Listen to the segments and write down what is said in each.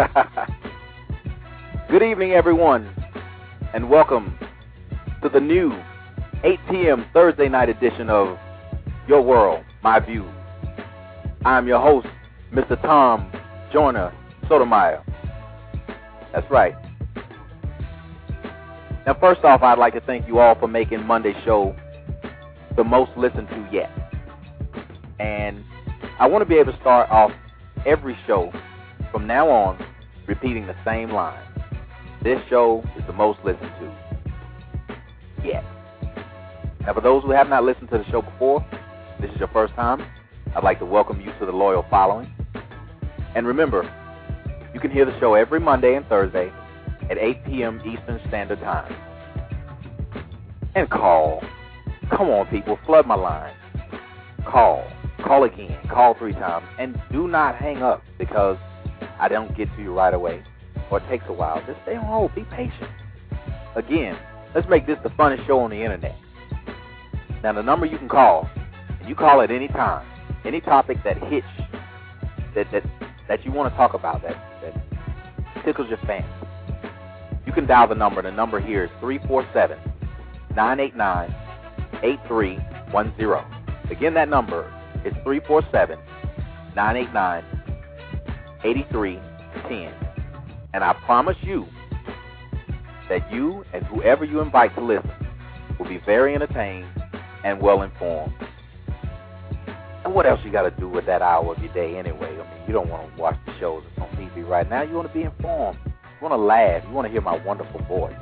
Good evening, everyone, and welcome to the new 8 p.m. Thursday night edition of Your World, My View. I'm your host, Mr. Tom Joyner Sotomayor. That's right. Now, first off, I'd like to thank you all for making Monday's show the most listened to yet. And I want to be able to start off every show from now on repeating the same line. This show is the most listened to yet. Now, for those who have not listened to the show before, this is your first time, I'd like to welcome you to the loyal following. And remember, you can hear the show every Monday and Thursday at 8 p.m. Eastern Standard Time. And call. Come on, people, flood my line. Call. Call again. Call three times. And do not hang up because I don't get to you right away or it takes a while. Just stay on hold. Be patient. Again, let's make this the funnest show on the internet. Now, the number you can call, and you call at any time, any topic that hits, that that that you want to talk about, that that tickles your fancy. You can dial the number. The number here is 347 989 8310. Again, that number is 347 989 8310. And I promise you that you and whoever you invite to listen will be very entertained and well informed. And what else you got to do with that hour of your day anyway? I mean, you don't want to watch the shows that's on TV right now. You want to be informed. You want to laugh. You want to hear my wonderful voice.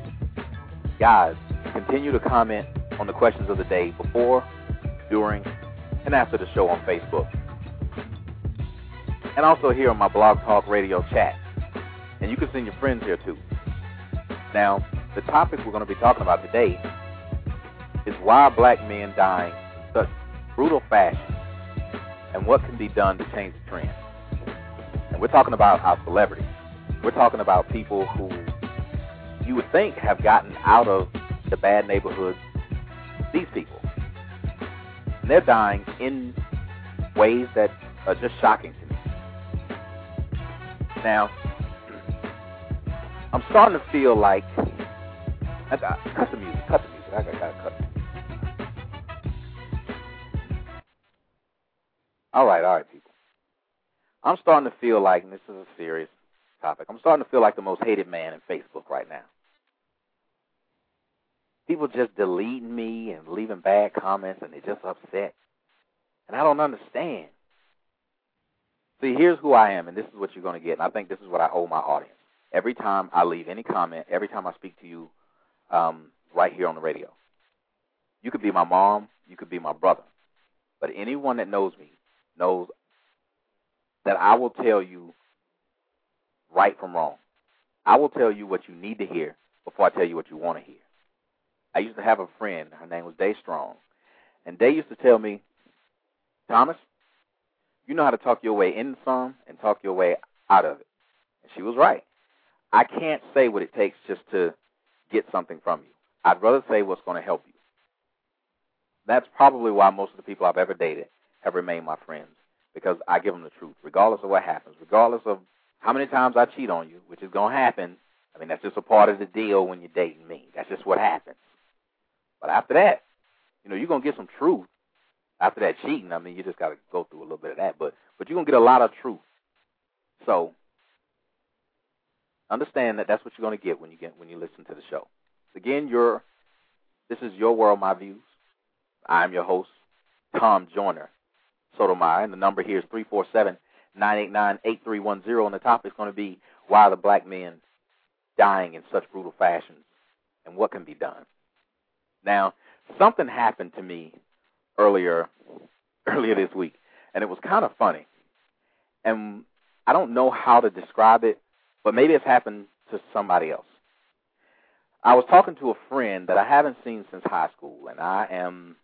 Guys, continue to comment on the questions of the day before, during, and after the show on Facebook. And also here on my Blog Talk Radio chat. And you can send your friends here too. Now, the topic we're going to be talking about today is why black men dying in such brutal fashion and what can be done to change the trend. And we're talking about our celebrities. We're talking about people who you would think have gotten out of the bad neighborhoods. These people. And they're dying in ways that are just shocking to me. Now, I'm starting to feel like I got cut the music, cut the music. I got to cut. All right, all right, people. I'm starting to feel like, and this is a serious topic. I'm starting to feel like the most hated man in Facebook right now. People just deleting me and leaving bad comments, and they're just upset, and I don't understand. See, here's who I am, and this is what you're going to get. And I think this is what I owe my audience. Every time I leave any comment, every time I speak to you um, right here on the radio, you could be my mom, you could be my brother, but anyone that knows me knows that I will tell you right from wrong. I will tell you what you need to hear before I tell you what you want to hear. I used to have a friend, her name was Day Strong, and Day used to tell me, Thomas, you know how to talk your way in some and talk your way out of it. And she was right. I can't say what it takes just to get something from you. I'd rather say what's going to help you. That's probably why most of the people I've ever dated have remained my friends because I give them the truth, regardless of what happens, regardless of how many times I cheat on you, which is going to happen. I mean, that's just a part of the deal when you're dating me. That's just what happens. But after that, you know, you're going to get some truth after that cheating, I mean, you just got to go through a little bit of that, but but you're gonna get a lot of truth. So understand that that's what you're gonna get when you get when you listen to the show. Again, your this is your world, my views. I'm your host, Tom Joyner Sotomayor, and the number here is three four seven nine eight nine eight three one zero, and the topic is going to be why are the black men dying in such brutal fashions, and what can be done. Now, something happened to me earlier earlier this week, and it was kind of funny. And I don't know how to describe it, but maybe it's happened to somebody else. I was talking to a friend that I haven't seen since high school, and I am,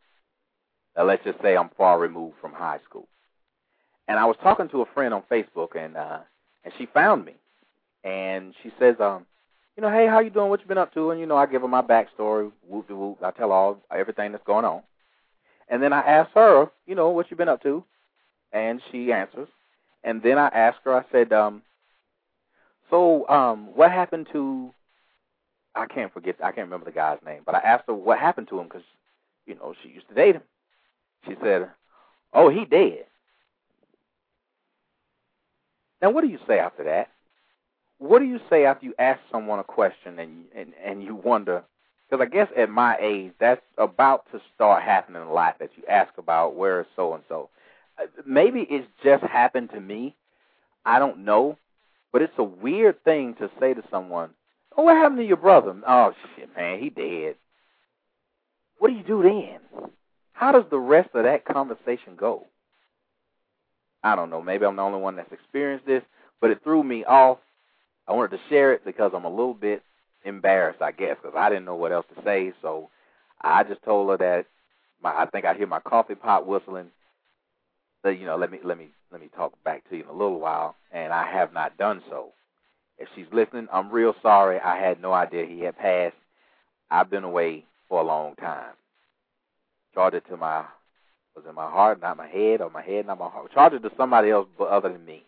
uh, let's just say, I'm far removed from high school. And I was talking to a friend on Facebook, and uh, and she found me, and she says, um, you know, hey, how you doing? What you been up to? And you know, I give her my backstory, whoop de whoop. I tell all everything that's going on. And then I ask her, you know, what you been up to? And she answers. And then I ask her, I said, um, So, um, what happened to? I can't forget. I can't remember the guy's name, but I asked her what happened to him because, you know, she used to date him. She said, "Oh, he dead." Now, what do you say after that? What do you say after you ask someone a question and and and you wonder? Because I guess at my age, that's about to start happening in life. That you ask about where is so and so. Maybe it's just happened to me. I don't know, but it's a weird thing to say to someone. Oh, what happened to your brother? Oh shit, man, he dead. What do you do then? How does the rest of that conversation go? I don't know. Maybe I'm the only one that's experienced this, but it threw me off. I wanted to share it because I'm a little bit embarrassed, I guess, because I didn't know what else to say. So I just told her that my I think I hear my coffee pot whistling. That you know, let me let me let me talk back to you in a little while, and I have not done so. If she's listening, I'm real sorry. I had no idea he had passed. I've been away for a long time. Charged it to my was in my heart, not my head, or my head, not my heart. Charged it to somebody else but other than me.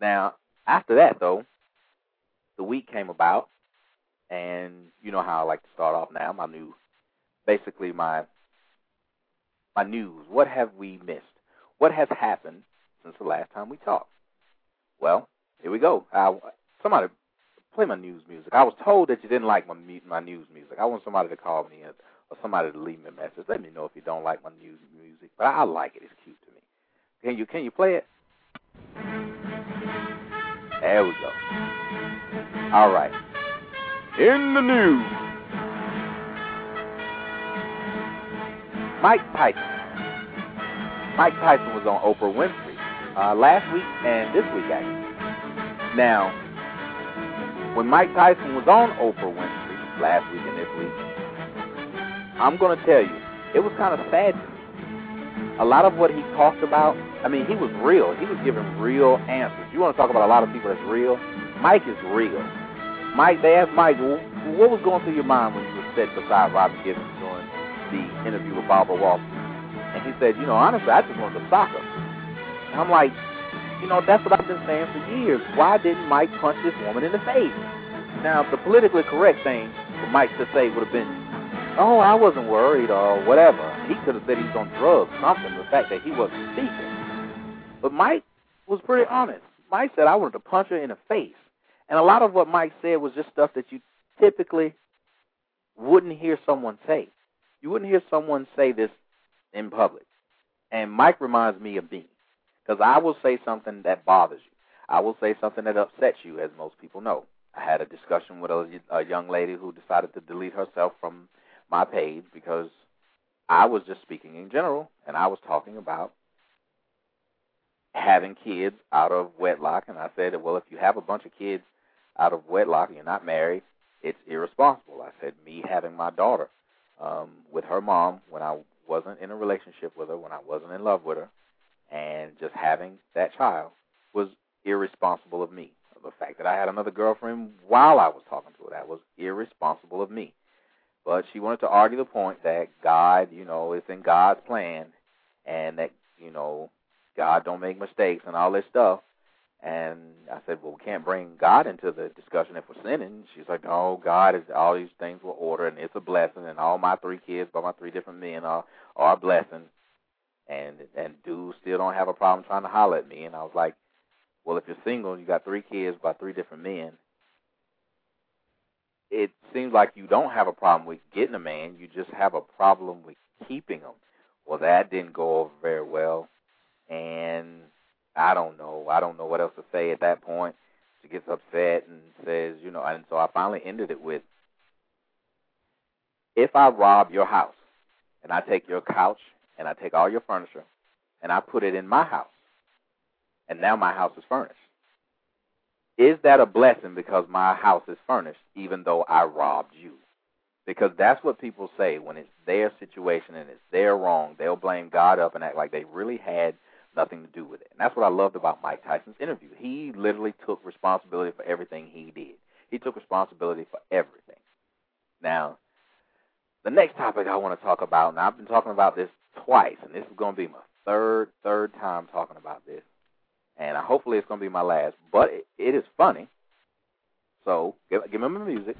Now, after that though, the week came about, and you know how I like to start off now. My new, basically my my news. What have we missed? What has happened since the last time we talked? Well, here we go. I, somebody play my news music. I was told that you didn't like my my news music. I want somebody to call me or somebody to leave me a message. Let me know if you don't like my news music, but I like it. It's cute to me. Can you can you play it? There we go. All right. In the news, Mike Tyson. Mike Tyson was on Oprah Winfrey uh, last week and this week actually. Now, when Mike Tyson was on Oprah Winfrey last week and this week, I'm going to tell you, it was kind of sad. A lot of what he talked about, I mean, he was real. He was giving real answers. You want to talk about a lot of people that's real? Mike is real. Mike, they asked Mike, what was going through your mind when you were sitting beside Robin Givens during the interview with Barbara Walters? And he said, you know, honestly, I just wanted to sock him. And I'm like, you know, that's what I've been saying for years. Why didn't Mike punch this woman in the face? Now, the politically correct thing for Mike to say would have been, oh, I wasn't worried or whatever. He could have said he was on drugs, something, the fact that he wasn't speaking. But Mike was pretty honest. Mike said, I wanted to punch her in the face. And a lot of what Mike said was just stuff that you typically wouldn't hear someone say. You wouldn't hear someone say this in public. And Mike reminds me of me. Because I will say something that bothers you. I will say something that upsets you, as most people know. I had a discussion with a, a young lady who decided to delete herself from my page because I was just speaking in general, and I was talking about having kids out of wedlock. And I said, well, if you have a bunch of kids out of wedlock you're not married, it's irresponsible. I said, me having my daughter um, with her mom when I wasn't in a relationship with her, when I wasn't in love with her, and just having that child was irresponsible of me. The fact that I had another girlfriend while I was talking to her, that was irresponsible of me. But she wanted to argue the point that God, you know, is in God's plan and that, you know, God don't make mistakes and all this stuff. And I said, well, we can't bring God into the discussion if we're sinning. She's like, oh, God is all these things were ordered and it's a blessing, and all my three kids by my three different men are are a blessing. And and dudes still don't have a problem trying to holler at me. And I was like, well, if you're single, and you got three kids by three different men. It seems like you don't have a problem with getting a man. You just have a problem with keeping them. Well, that didn't go over very well, and I don't know. I don't know what else to say at that point. She gets upset and says, you know, and so I finally ended it with if I rob your house and I take your couch and I take all your furniture and I put it in my house and now my house is furnished. Is that a blessing because my house is furnished even though I robbed you? Because that's what people say when it's their situation and it's their wrong. They'll blame God up and act like they really had nothing to do with it. And that's what I loved about Mike Tyson's interview. He literally took responsibility for everything he did. He took responsibility for everything. Now, the next topic I want to talk about, and I've been talking about this twice, and this is going to be my third third time talking about this. and hopefully it's going to be my last. But it, it is funny. So give, give me the music.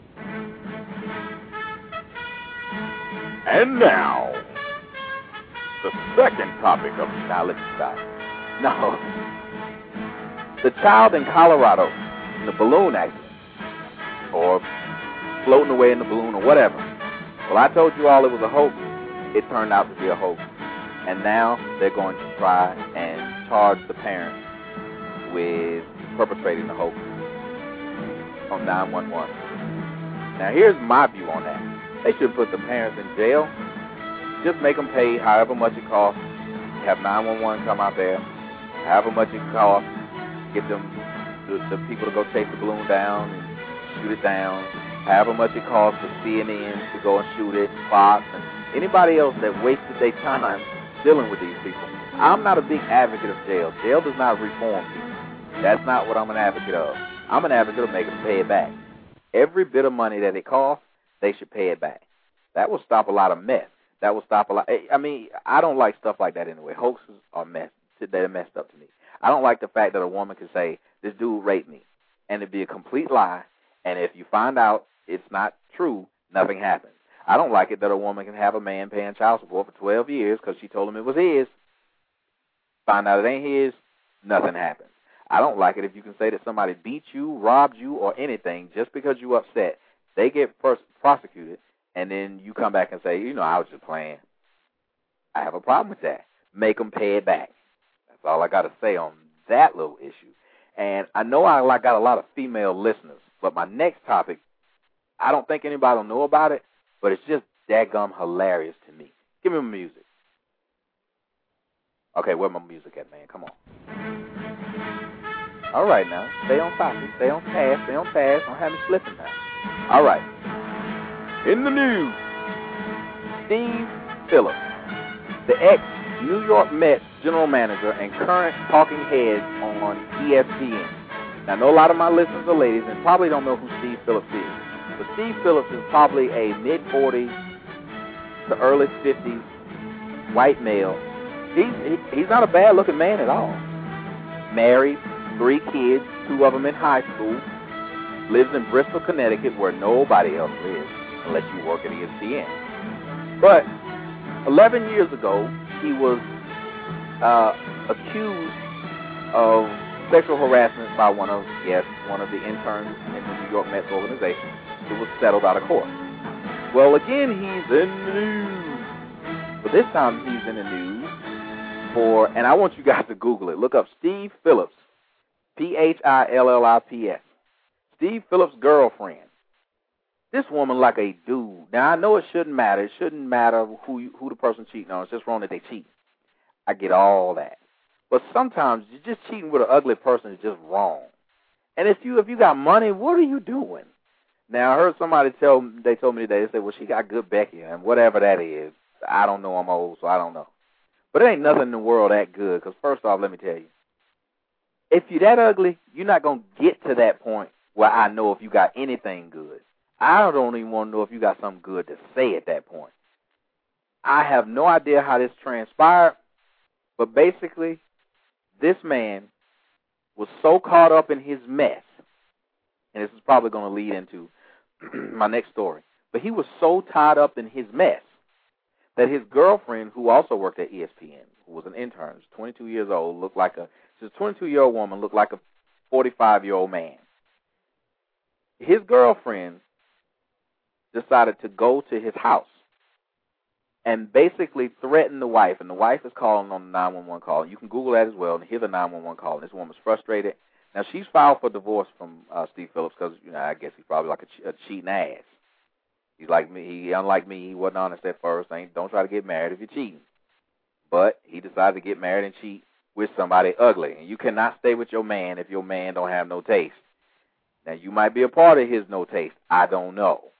And now, the second topic of let's stop. No, the child in Colorado in the balloon accident, or floating away in the balloon, or whatever. Well, I told you all it was a hoax. It turned out to be a hoax, and now they're going to try and charge the parents with perpetrating the hoax on 911. Now, here's my view on that. They should put the parents in jail. Just make them pay however much it costs. Have 911 come out there, however much it costs. Get them the, the people to go chase the balloon down and shoot it down. However much it costs for CNN to go and shoot it, Fox, and anybody else that wasted their time dealing with these people. I'm not a big advocate of jail. Jail does not reform people. That's not what I'm an advocate of. I'm an advocate of making them pay it back. Every bit of money that it costs, they should pay it back. That will stop a lot of mess. That will stop a lot. I mean, I don't like stuff like that anyway. Hoaxes are messed. They're messed up to me. I don't like the fact that a woman can say this dude raped me, and it be a complete lie. And if you find out it's not true, nothing happens. I don't like it that a woman can have a man paying child support for 12 years because she told him it was his. Find out it ain't his, nothing happens. I don't like it if you can say that somebody beat you, robbed you, or anything just because you upset. They get first prosecuted, and then you come back and say, you know, I was just playing. I have a problem with that. Make them pay it back. All I got to say on that little issue. And I know I got a lot of female listeners, but my next topic, I don't think anybody will know about it, but it's just daggum hilarious to me. Give me my music. Okay, where my music at, man? Come on. All right now. Stay on topic. Stay on task. Stay on task. Don't have me slipping now. All right. In the news, Steve Phillips, the ex New York Mets general manager and current talking head on ESPN. Now, I know a lot of my listeners are ladies and probably don't know who Steve Phillips is. But Steve Phillips is probably a mid 40s to early 50s white male. He's he, he's not a bad looking man at all. Married, three kids, two of them in high school, lives in Bristol, Connecticut, where nobody else lives unless you work at ESPN. But 11 years ago, he was uh, accused of sexual harassment by one of, yes, one of the interns in the New York Mets organization. It was settled out of court. Well, again, he's in the news. But this time he's in the news for, and I want you guys to Google it. Look up Steve Phillips, P H I L L I P S. Steve Phillips' girlfriend. This woman like a dude. Now I know it shouldn't matter. It shouldn't matter who you, who the person cheating on. It's just wrong that they cheat. I get all that. But sometimes you're just cheating with an ugly person is just wrong. And if you if you got money, what are you doing? Now I heard somebody tell they told me today. They said, "Well, she got good Becky and whatever that is." I don't know. I'm old, so I don't know. But it ain't nothing in the world that good. Because first off, let me tell you, if you're that ugly, you're not gonna get to that point where I know if you got anything good. I don't even want to know if you got something good to say at that point. I have no idea how this transpired, but basically, this man was so caught up in his mess, and this is probably going to lead into my next story. But he was so tied up in his mess that his girlfriend, who also worked at ESPN, who was an intern, 22 years old, looked like a this 22 year old woman looked like a 45 year old man. His girlfriend decided to go to his house and basically threaten the wife. And the wife is calling on the 911 call. You can Google that as well and hear the 911 call. And this woman's frustrated. Now she's filed for divorce from uh, Steve Phillips because you know I guess he's probably like a, a cheating ass. He's like me. He unlike me. He wasn't honest at first. Ain't don't try to get married if you're cheating. But he decided to get married and cheat with somebody ugly. And you cannot stay with your man if your man don't have no taste. Now you might be a part of his no taste. I don't know.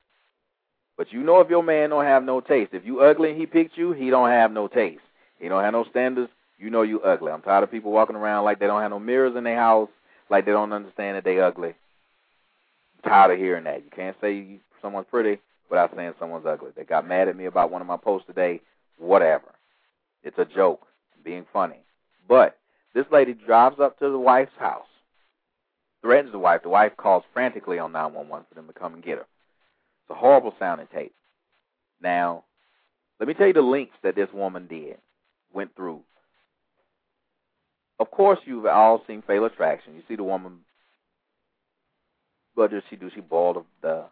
But you know if your man don't have no taste. If you ugly and he picked you, he don't have no taste. He don't have no standards, you know you ugly. I'm tired of people walking around like they don't have no mirrors in their house, like they don't understand that they ugly. I'm tired of hearing that. You can't say someone's pretty without saying someone's ugly. They got mad at me about one of my posts today. Whatever. It's a joke. I'm being funny. But This lady drives up to the wife's house, threatens the wife. The wife calls frantically on 911 for them to come and get her. It's a horrible sounding tape. Now, let me tell you the links that this woman did, went through. Of course, you've all seen Fatal Attraction. You see the woman. What does she do? She boiled the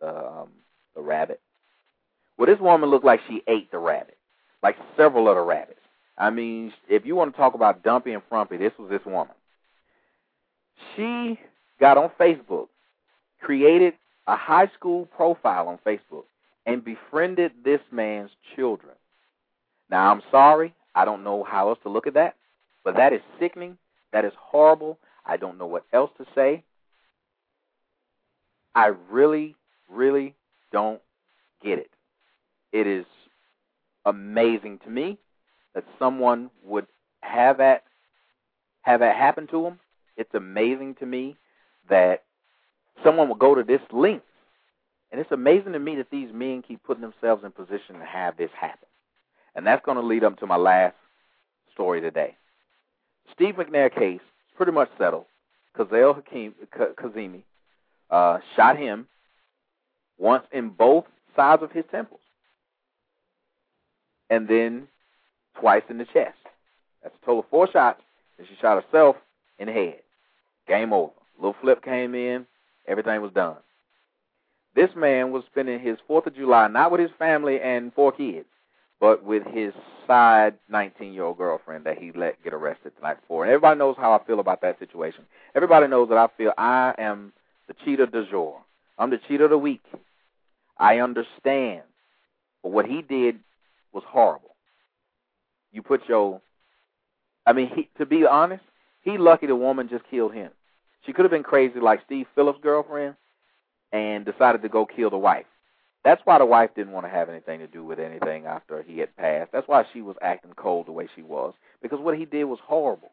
the, um, the rabbit. Well, this woman looked like she ate the rabbit, like several of the rabbits. I mean, if you want to talk about dumpy and frumpy, this was this woman. She got on Facebook, created a high school profile on Facebook, and befriended this man's children. Now, I'm sorry. I don't know how else to look at that, but that is sickening. That is horrible. I don't know what else to say. I really, really don't get it. It is amazing to me that someone would have that have that happen to them. It's amazing to me that someone would go to this length and it's amazing to me that these men keep putting themselves in position to have this happen. And that's going to lead up to my last story today. Steve McNair case is pretty much settled. Hakim, Kazemi uh, shot him once in both sides of his temples, and then twice in the chest. That's a total of four shots, and she shot herself in the head. Game over. Little flip came in, everything was done. This man was spending his Fourth of July not with his family and four kids, but with his side 19-year-old girlfriend that he let get arrested the night before. And everybody knows how I feel about that situation. Everybody knows that I feel I am the cheater du jour. I'm the cheater of the week. I understand, but what he did was horrible. You put your, I mean, he, to be honest, he lucky the woman just killed him. She could have been crazy like Steve Phillips' girlfriend, and decided to go kill the wife. That's why the wife didn't want to have anything to do with anything after he had passed. That's why she was acting cold the way she was. Because what he did was horrible.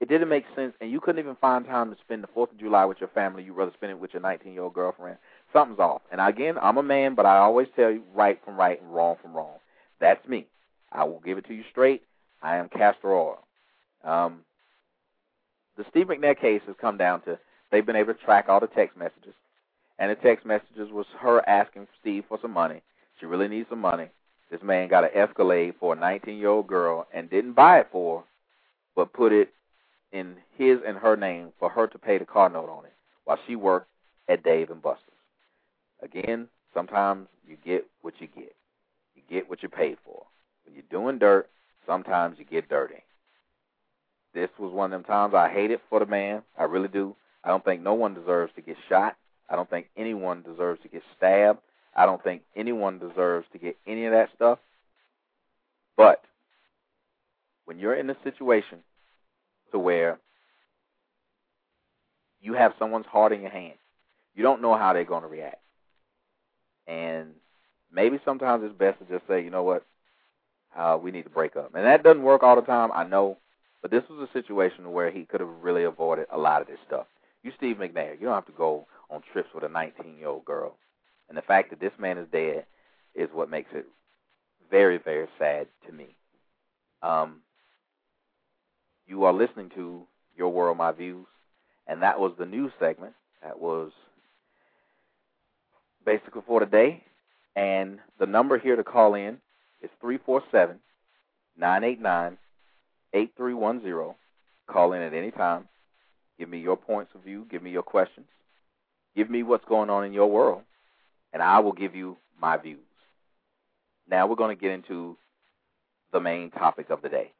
It didn't make sense, and you couldn't even find time to spend the 4th of July with your family. You'd rather spend it with your 19 year old girlfriend. Something's off. And again, I'm a man, but I always tell you right from right and wrong from wrong. That's me. I will give it to you straight. I am castor oil. Um, the Steve McNair case has come down to they've been able to track all the text messages and the text messages was her asking Steve for some money. She really needs some money. This man got an Escalade for a 19-year-old girl and didn't buy it for her, but put it in his and her name for her to pay the car note on it while she worked at Dave and Buster's. Again, sometimes you get what you get. You get what you pay for. When you're doing dirt, sometimes you get dirty. This was one of them times I hate it for the man. I really do. I don't think no one deserves to get shot. I don't think anyone deserves to get stabbed. I don't think anyone deserves to get any of that stuff. But when you're in a situation to where you have someone's heart in your hand, you don't know how they're going to react. And maybe sometimes it's best to just say, you know what, uh, we need to break up. And that doesn't work all the time, I know. But this was a situation where he could have really avoided a lot of this stuff. You Steve McNair, you don't have to go on trips with a 19 year old girl. And the fact that this man is dead is what makes it very, very sad to me. Um, you are listening to Your World, My Views, and that was the news segment. That was basically for today. And the number here to call in is 347 989 8310. Call in at any time. Give me your points of view. Give me your questions. Give me what's going on in your world, and I will give you my views. Now we're going to get into the main topic of the day.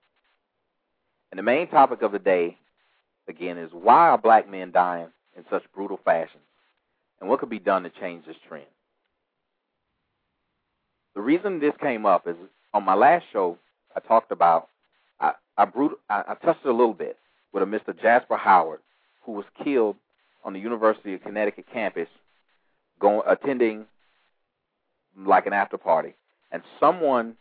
And the main topic of the day, again, is why are black men dying in such brutal fashion? And what could be done to change this trend? The reason this came up is on my last show, I talked about, I, I, I, I touched it a little bit with a Mr. Jasper Howard, who was killed on the University of Connecticut campus going attending like an after party, and someone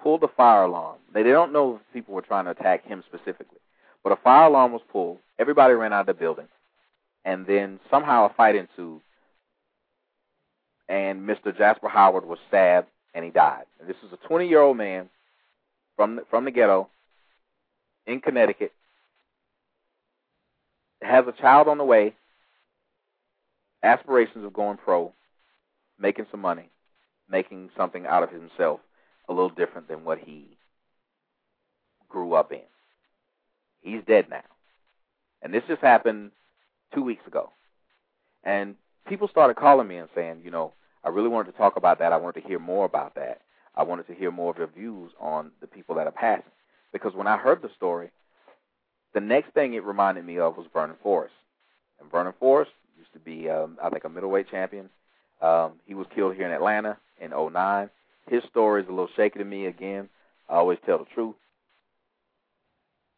pulled the fire alarm. They, they don't know if people were trying to attack him specifically, but a fire alarm was pulled. Everybody ran out of the building, and then somehow a fight ensued, and Mr. Jasper Howard was stabbed and he died. And this is a 20-year-old man from the, from the ghetto in Connecticut, has a child on the way, aspirations of going pro, making some money, making something out of himself a little different than what he grew up in. He's dead now. And this just happened two weeks ago. And people started calling me and saying, you know, I really wanted to talk about that. I wanted to hear more about that. I wanted to hear more of your views on the people that are passing. Because when I heard the story, the next thing it reminded me of was Vernon Forrest. And Vernon Forrest used to be, um, I think, a middleweight champion. Um, he was killed here in Atlanta in '09. His story is a little shaky to me. Again, I always tell the truth.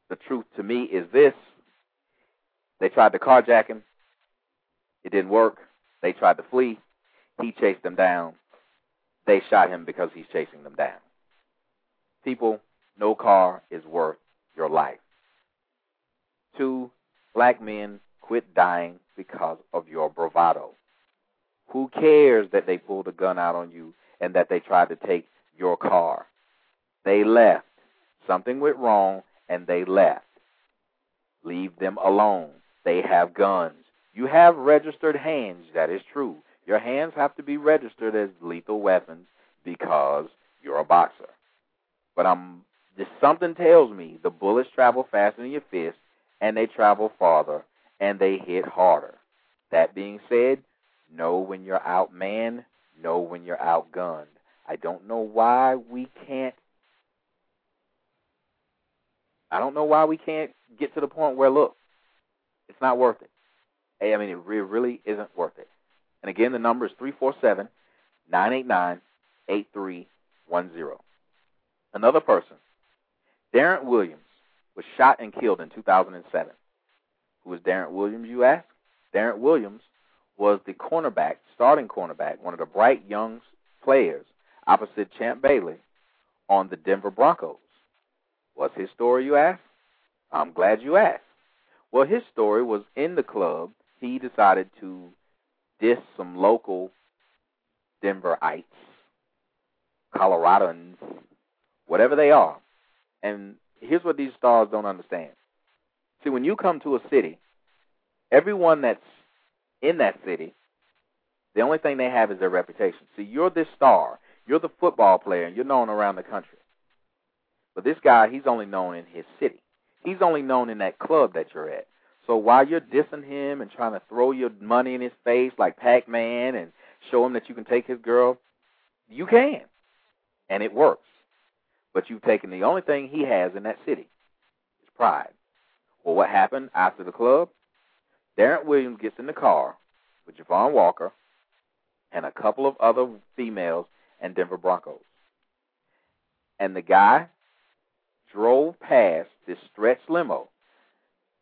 The truth to me is this: they tried to carjack him. It didn't work. They tried to flee. He chased them down. They shot him because he's chasing them down. People, no car is worth your life. Two, black men quit dying because of your bravado. Who cares that they pulled a gun out on you and that they tried to take your car? They left. Something went wrong and they left. Leave them alone. They have guns. You have registered hands, that is true. Your hands have to be registered as lethal weapons because you're a boxer. But I'm something tells me the bullets travel faster than your fist and they travel farther and they hit harder. That being said, know when you're outmanned, know when you're outgunned. I don't know why we can't I don't know why we can't get to the point where look, it's not worth it. Hey, I mean, it really isn't worth it. And again, the number is 347 989 8310. Another person, Darren Williams, was shot and killed in 2007. Who was Darren Williams, you ask? Darren Williams was the cornerback, starting cornerback, one of the bright young players opposite Champ Bailey on the Denver Broncos. What's his story, you ask? I'm glad you asked. Well, his story was in the club. He decided to diss some local Denverites, Coloradans, whatever they are. And here's what these stars don't understand. See, when you come to a city, everyone that's in that city, the only thing they have is their reputation. See, you're this star. You're the football player, and you're known around the country. But this guy, he's only known in his city. He's only known in that club that you're at. So while you're dissing him and trying to throw your money in his face like Pac-Man and show him that you can take his girl, you can, and it works. But you've taken the only thing he has in that city, his pride. Well, what happened after the club? Darren Williams gets in the car with Javon Walker and a couple of other females and Denver Broncos. And the guy drove past this stretch limo,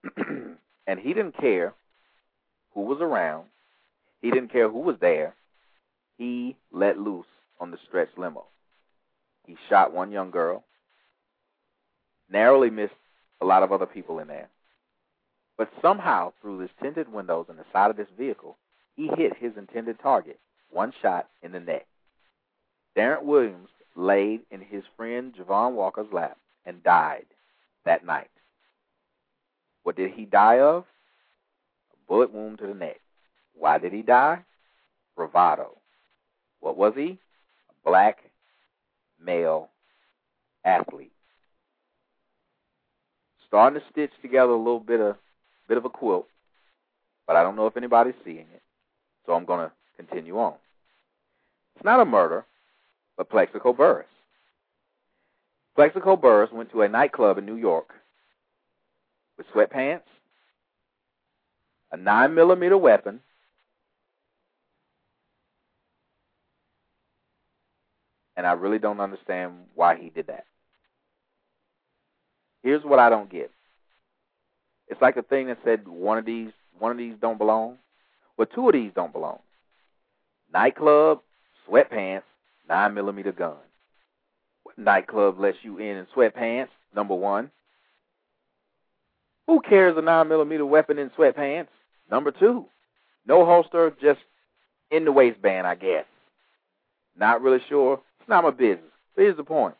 and he didn't care who was around. He didn't care who was there. He let loose on the stretch limo. He shot one young girl, narrowly missed a lot of other people in there. But somehow, through this tinted windows in the side of this vehicle, he hit his intended target, one shot in the neck. Darren Williams laid in his friend Javon Walker's lap and died that night. What did he die of? A bullet wound to the neck. Why did he die? Bravado. What was he? A black male athlete. Starting to stitch together a little bit of bit of a quilt, but I don't know if anybody's seeing it, so I'm going to continue on. It's not a murder, but Plaxico Burress. Plaxico Burress went to a nightclub in New York with sweatpants, a 9 millimeter weapon, and I really don't understand why he did that. Here's what I don't get. It's like the thing that said one of these one of these don't belong. Well, two of these don't belong. Nightclub, sweatpants, nine millimeter gun What nightclub lets you in in sweatpants, number one. Who carries a 9 millimeter weapon in sweatpants? Number two. No holster, just in the waistband, I guess. Not really sure. It's not my business. Here's the point.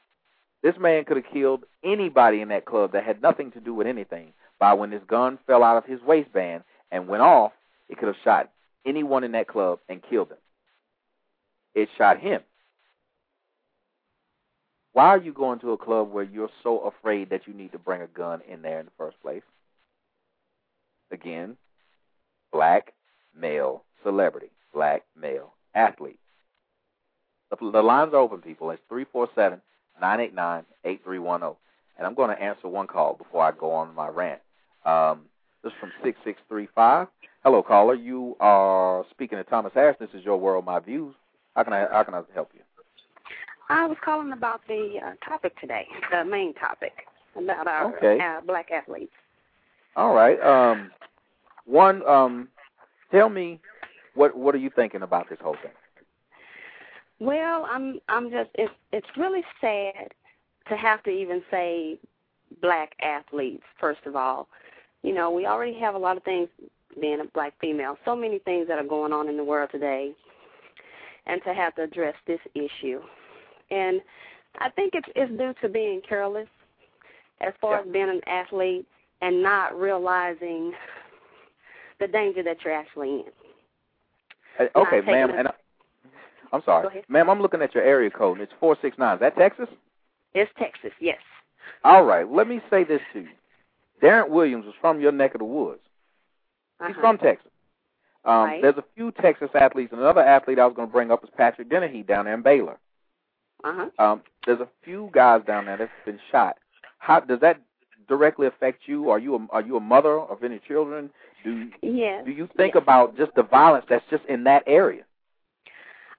This man could have killed anybody in that club that had nothing to do with anything by when his gun fell out of his waistband and went off, it could have shot anyone in that club and killed them. It shot him. Why are you going to a club where you're so afraid that you need to bring a gun in there in the first place? Again, black male celebrity, black male athlete. The, the lines are open, people. It's three four seven nine eight nine eight three one zero, and I'm going to answer one call before I go on my rant. Um, this is from six six three five. Hello, caller. You are speaking to Thomas Harris. This is your world, my views. How can I how can I help you? I was calling about the uh, topic today, the main topic about our okay. uh, black athletes. All right. Um, one, um, tell me what what are you thinking about this whole thing? Well, I'm I'm just it's it's really sad to have to even say black athletes first of all. You know, we already have a lot of things being a black female, so many things that are going on in the world today and to have to address this issue. And I think it's it's due to being careless as far yeah. as being an athlete and not realizing the danger that you're actually in. Uh, okay, ma'am, and I, I'm sorry, ma'am. I'm looking at your area code. and It's four six nine. Is that Texas? It's Texas, yes. All right. Let me say this to you. Darren Williams was from your neck of the woods. He's uh-huh. from Texas. Um, right. There's a few Texas athletes. and Another athlete I was going to bring up is Patrick Dennehy down there in Baylor. Uh-huh. Um, there's a few guys down there that's been shot. How does that directly affect you? Are you a, are you a mother of any children? Do yes. do you think yes. about just the violence that's just in that area?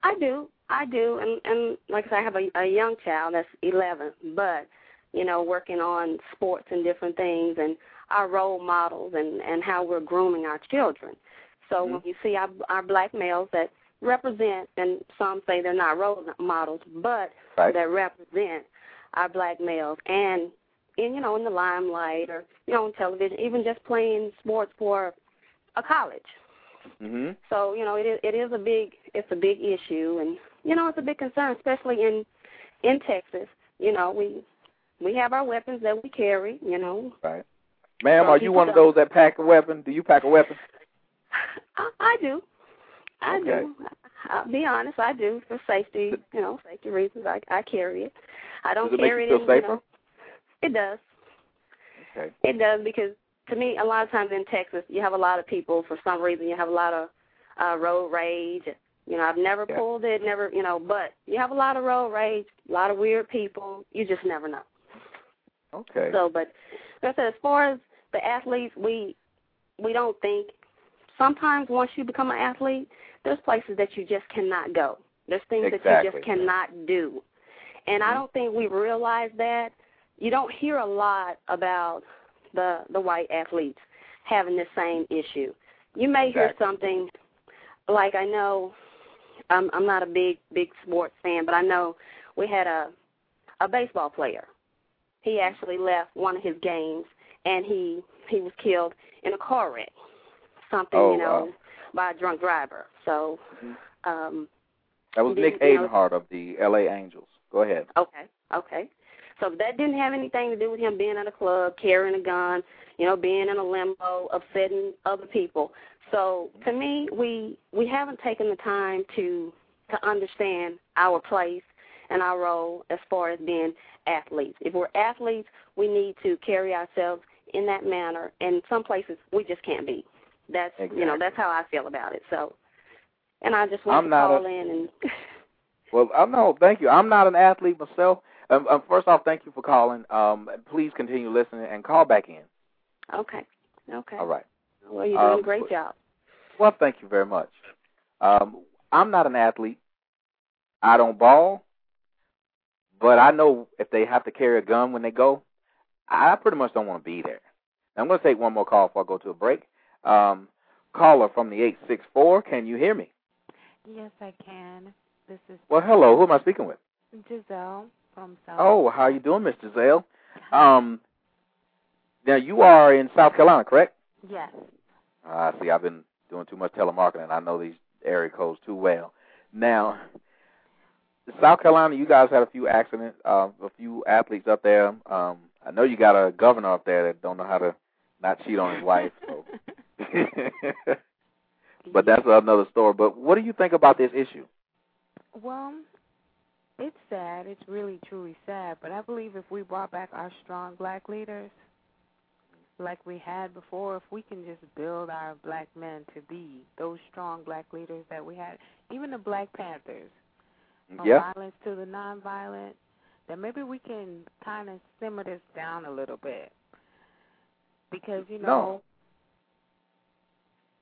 I do, I do, and and like I said, I have a, a young child that's 11, but you know, working on sports and different things, and our role models, and and how we're grooming our children. So mm-hmm. when you see our our black males that represent, and some say they're not role models, but right. that represent our black males, and in you know in the limelight or you know on television, even just playing sports for a college. Mm-hmm. So you know it is it is a big it's a big issue, and you know it's a big concern, especially in in Texas. You know we we have our weapons that we carry. You know. Right. Ma'am, So are you one of don't- those that pack a weapon? Do you pack a weapon? I, I do. I Okay. do. I'll be honest, I do for safety, you know, safety reasons. I I carry it. I don't Does it make carry you it feel in, you know, it does. Okay. It does because to me, a lot of times in Texas, you have a lot of people. For some reason, you have a lot of uh, road rage. You know, I've never Yeah. pulled it, never, you know, but you have a lot of road rage, a lot of weird people. You just never know. Okay. So, but like I said, as far as the athletes, we we don't think. Sometimes once you become an athlete, there's places that you just cannot go. There's things that you just cannot do, and I Mhm. don't think we realize that. You don't hear a lot about the the white athletes having the same issue. You may hear something like I know. I'm I'm not a big big sports fan, but I know we had a a baseball player. He actually left one of his games and he he was killed in a car wreck. Something, Oh, you know, wow. by a drunk driver. So Mhm. um That was Nick you know- Adenhart of the L.A. Angels. Go ahead. Okay, okay. So that didn't have anything to do with him being at a club, carrying a gun, you know, being in a limo, upsetting other people. So to me, we we haven't taken the time to to understand our place and our role as far as being athletes. If we're athletes, we need to carry ourselves in that manner. And some places we just can't be. That's you know that's how I feel about it. So, and I just want I'm to call a- in and Well, uh, no, thank you. I'm not an athlete myself. Um, um, first off, thank you for calling. Um, please continue listening and call back in. okay, okay. All right. Well, you're doing Um, a great but- job. Well, thank you very much. Um, I'm not an athlete. I don't ball, but I know if they have to carry a gun when they go, I pretty much don't want to be there. I'm going to take one more call before I go to a break. Um, caller from the eight six four. Can you hear me? Yes, I can. This is Well, hello. Who am I speaking with? Giselle from South. Oh, how you doing, Miss Giselle? Um, now you are in South Carolina, correct? yes. I see. I've been doing too much telemarketing. I know these area codes too well. Now, South Carolina, you guys had a few accidents, uh, a few athletes up there. Um, I know you got a governor up there that don't know how to not cheat on his wife. So. but that's another story. But what do you think about this issue? Well, it's sad. It's really truly sad. But I believe if we brought back our strong black leaders, like we had before, if we can just build our black men to be those strong black leaders that we had, even the Black Panthers, from yeah. violence to the nonviolent, then maybe we can kind of simmer this down a little bit. Because you know. No.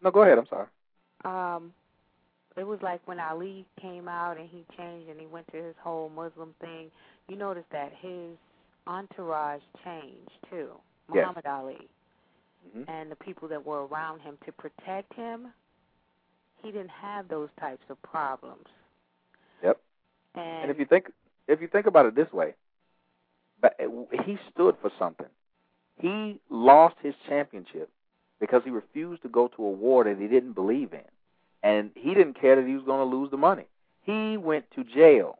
No, go ahead. I'm sorry. Um, it was like when Ali came out and he changed and he went to his whole Muslim thing. You notice that his entourage changed too. Yes. Muhammad Ali Mm-hmm. and the people that were around him to protect him. He didn't have those types of problems. Yep. And, And if you think if you think about it this way, but he stood for something. He lost his championship because he refused to go to a war that he didn't believe in, and he didn't care that he was going to lose the money. He went to jail,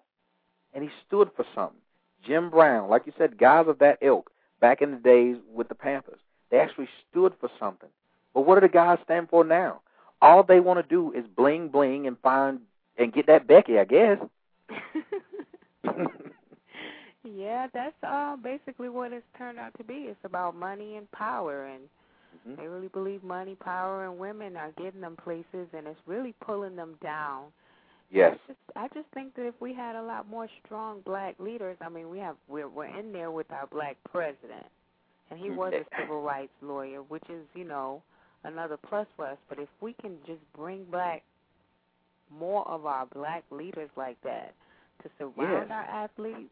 and he stood for something. Jim Brown, like you said, guys of that ilk back in the days with the Panthers, they actually stood for something. But what do the guys stand for now? All they want to do is bling bling and find and get that Becky, I guess. yeah, that's uh basically what it's turned out to be. It's about money and power and Mhm. they really believe money, power and women are getting them places and it's really pulling them down. Yes. I just, I just think that if we had a lot more strong black leaders, I mean, we have we're we're in there with our black president, and he was a civil rights lawyer, which is you know another plus for us. But if we can just bring back more of our black leaders like that to surround Yes. our athletes,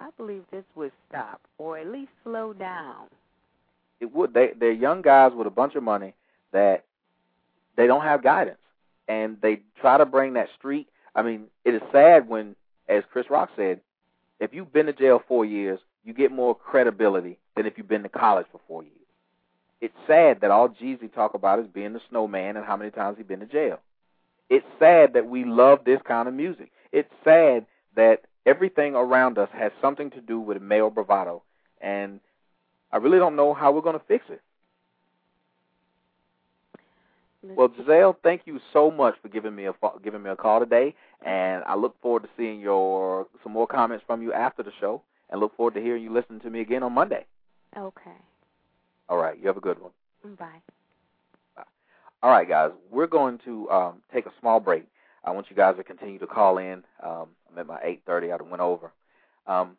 I believe this would stop or at least slow down. It would. They they're young guys with a bunch of money that they don't have guidance, and they try to bring that street. I mean, it is sad when, as Chris Rock said, if you've been to jail four years, you get more credibility than if you've been to college for four years. It's sad that all Jeezy talk about is being the snowman and how many times he's been to jail. It's sad that we love this kind of music. It's sad that everything around us has something to do with male bravado, and I really don't know how we're going to fix it. Well, Giselle, thank you so much for giving me a giving me a call today, and I look forward to seeing your some more comments from you after the show, and look forward to hearing you listen to me again on Monday. okay, All right, you have a good one. bye. All right, guys, we're going to um, take a small break. I want you guys to continue to call in. Um, I'm at my 8:30. I went over. Um,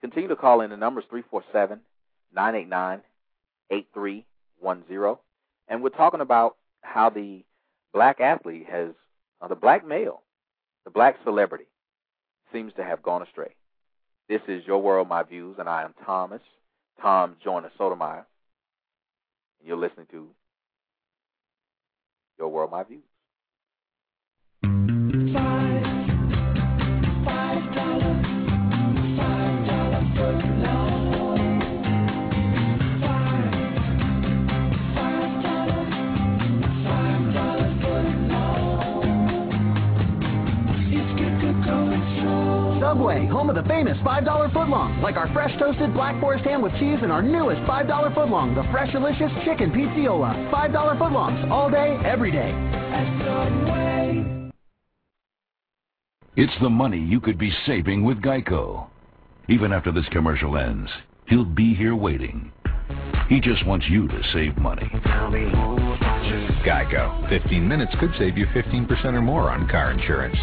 continue to call in. The number is three four seven nine eight nine eight three one zero, and we're talking about how the black athlete has, uh, the black male, the black celebrity, seems to have gone astray. This is your world, my views, and I am Thomas Tom Joyner Sotomayor. And you're listening to your world, my views. Subway, home of the famous $5 footlong, like our fresh toasted black forest ham with cheese and our newest $5 footlong, the fresh delicious chicken pizziola. $5 footlongs, all day, every day. It's the money you could be saving with Geico. Even after this commercial ends, he'll be here waiting. He just wants you to save money. Geico. 15 minutes could save you 15% or more on car insurance.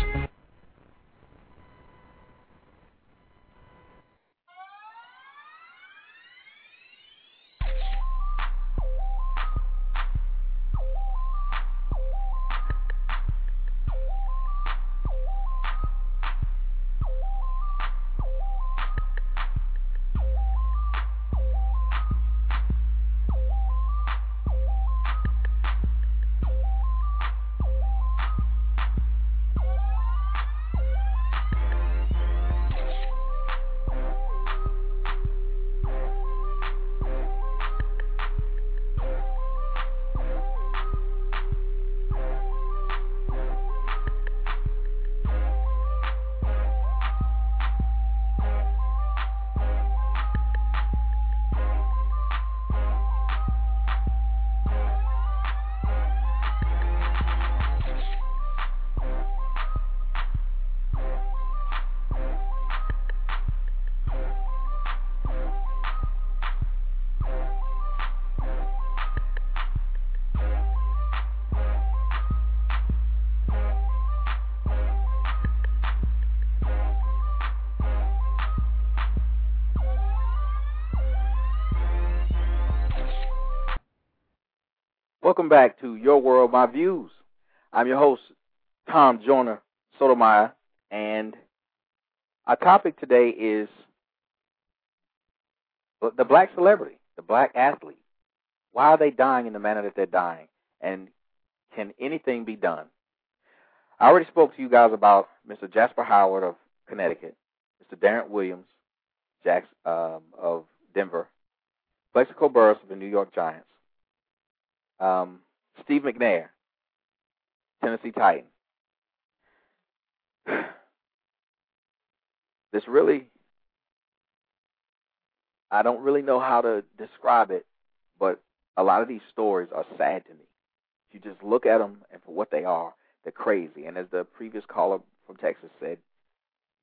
Welcome back to Your World, My Views. I'm your host, Tom Joyner Sotomayor, and our topic today is the black celebrity, the black athlete. Why are they dying in the manner that they're dying? And can anything be done? I already spoke to you guys about Mr. Jasper Howard of Connecticut, Mr. Darrent Williams Jacks, um, of Denver, Plaxico Burress of the New York Giants, um, Steve McNair, Tennessee Titan. This really, I don't really know how to describe it, but a lot of these stories are sad to me. You just look at them and for what they are, they're crazy. And as the previous caller from Texas said,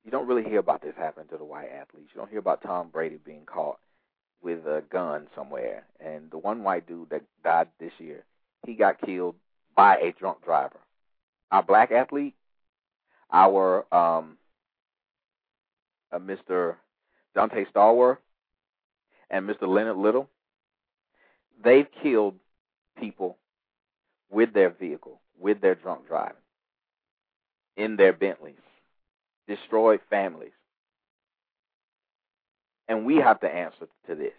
you don't really hear about this happening to the white athletes. You don't hear about Tom Brady being caught with a gun somewhere. And the one white dude that died this year, he got killed by a drunk driver. Our black athlete, our um, uh, Mr. Donté Stallworth, and Mr. Leonard Little, they've killed people with their vehicle, with their drunk driving, in their Bentleys destroyed families. And we have to answer to this.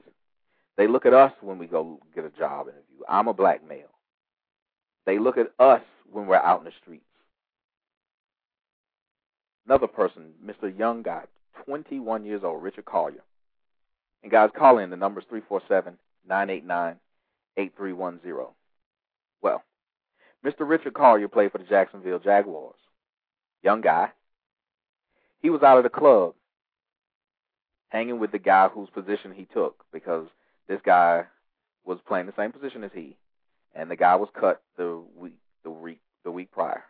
They look at us when we go get a job interview. I'm a black male. They look at us when we're out in the streets. Another person, Mr. Young guy, 21 years old, Richard Collier. And guys, call in. The number's 347 989 8310. Well, Mr. Richard Collier played for the Jacksonville Jaguars. Young guy, he was out of the club hanging with the guy whose position he took because this guy was playing the same position as he, and the guy was cut the week the week the week prior.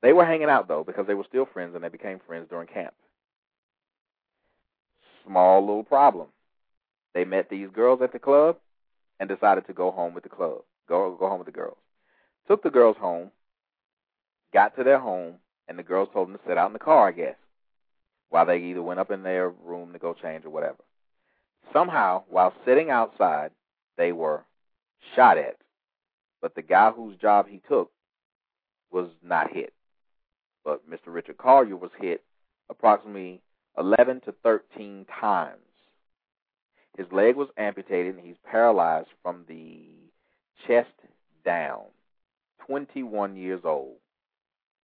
They were hanging out though because they were still friends and they became friends during camp. Small little problem. They met these girls at the club and decided to go home with the club. Go go home with the girls. Took the girls home, got to their home, and the girls told them to sit out in the car, I guess, while they either went up in their room to go change or whatever. Somehow, while sitting outside, they were shot at, but the guy whose job he took was not hit. But Mr. Richard Collier was hit approximately 11 to 13 times. His leg was amputated and he's paralyzed from the chest down. 21 years old